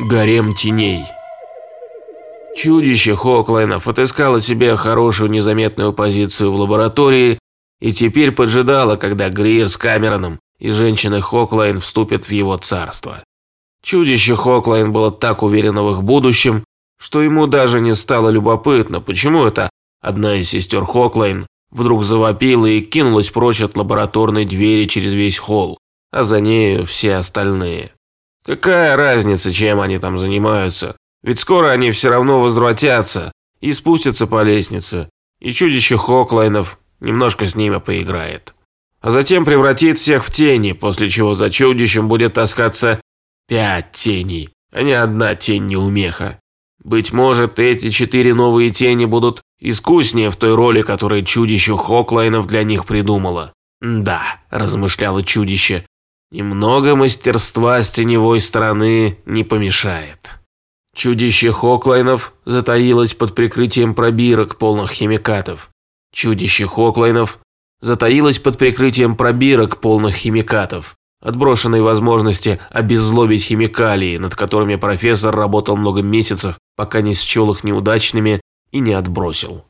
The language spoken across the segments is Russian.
Гарем теней. Чудище Хоклайнов отыскало себе хорошую незаметную позицию в лаборатории и теперь поджидало, когда Гриер с Камероном и женщины Хоклайн вступят в его царство. Чудище Хоклайн было так уверено в их будущем, что ему даже не стало любопытно, почему это одна из сестер Хоклайн вдруг завопила и кинулась прочь от лабораторной двери через весь холл, а за нею все остальные. Какая разница, чем они там занимаются? Ведь скоро они все равно возвратятся и спустятся по лестнице, и чудище Хоклайнов немножко с ними поиграет. А затем превратит всех в тени, после чего за чудищем будет таскаться пять теней, а не одна тень неумеха. Быть может, эти четыре новые тени будут искуснее в той роли, которую чудище Хоклайнов для них придумало. «Да», – размышляло чудище, Немного мастерства с теневой стороны не помешает. Чудище Хоклайнов затаилось под прикрытием пробирок, полных химикатов. Чудище Хоклайнов затаилось под прикрытием пробирок, полных химикатов, отброшенной возможности обеззлобить химикалии, над которыми профессор работал много месяцев, пока не счел их неудачными и не отбросил.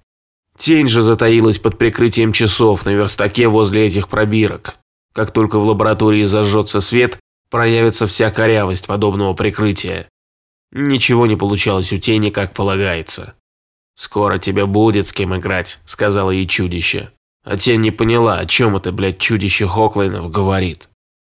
Тень же затаилась под прикрытием часов на верстаке возле этих пробирок. Как только в лаборатории зажжется свет, проявится вся корявость подобного прикрытия. Ничего не получалось у тени, как полагается. «Скоро тебе будет с кем играть», – сказала ей чудище. А тень не поняла, о чем это, блядь, чудище Хоклайнов говорит.